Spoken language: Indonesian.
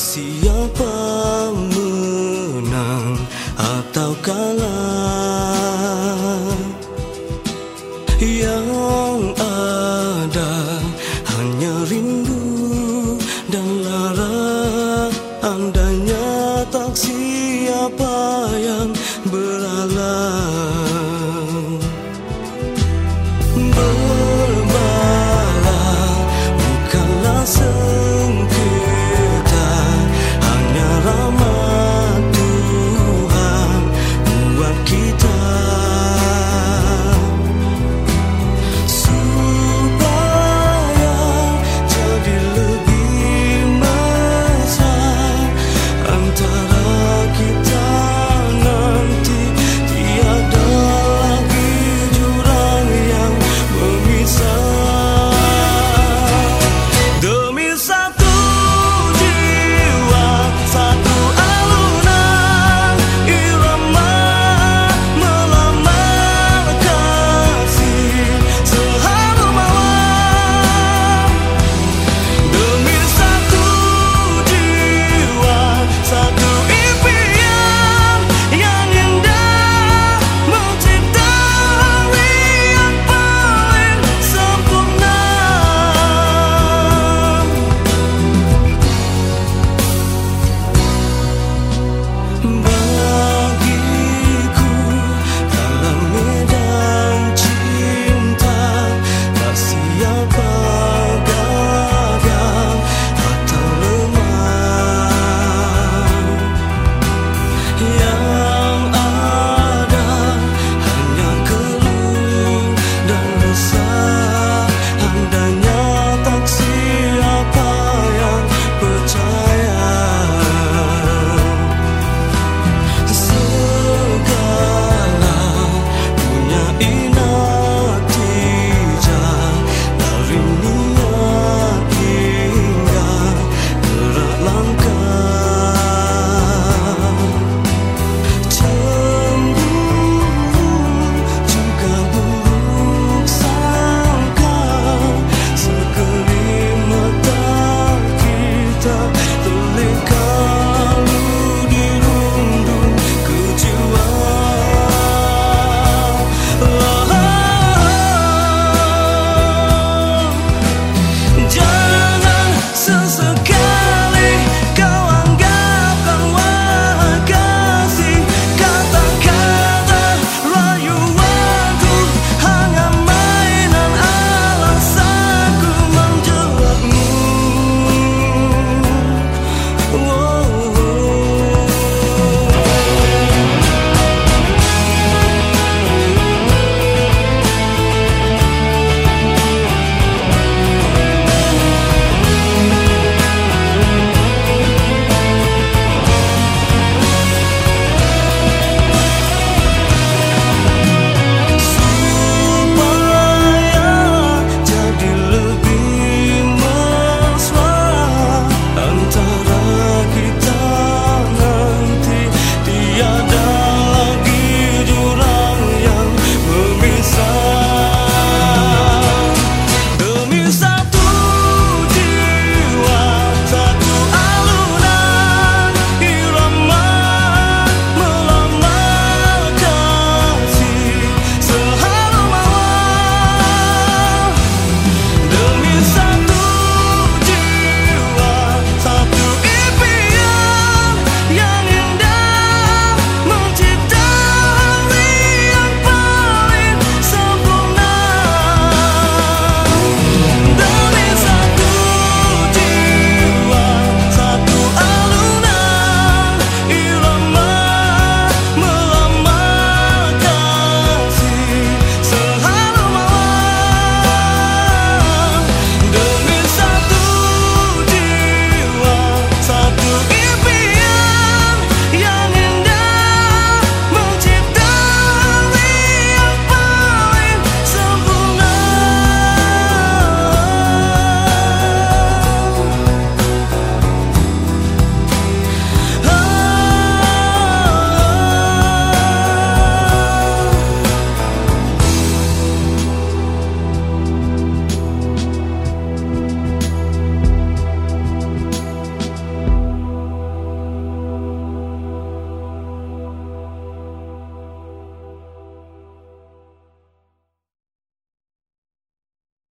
siapa menang atau kalah? Yang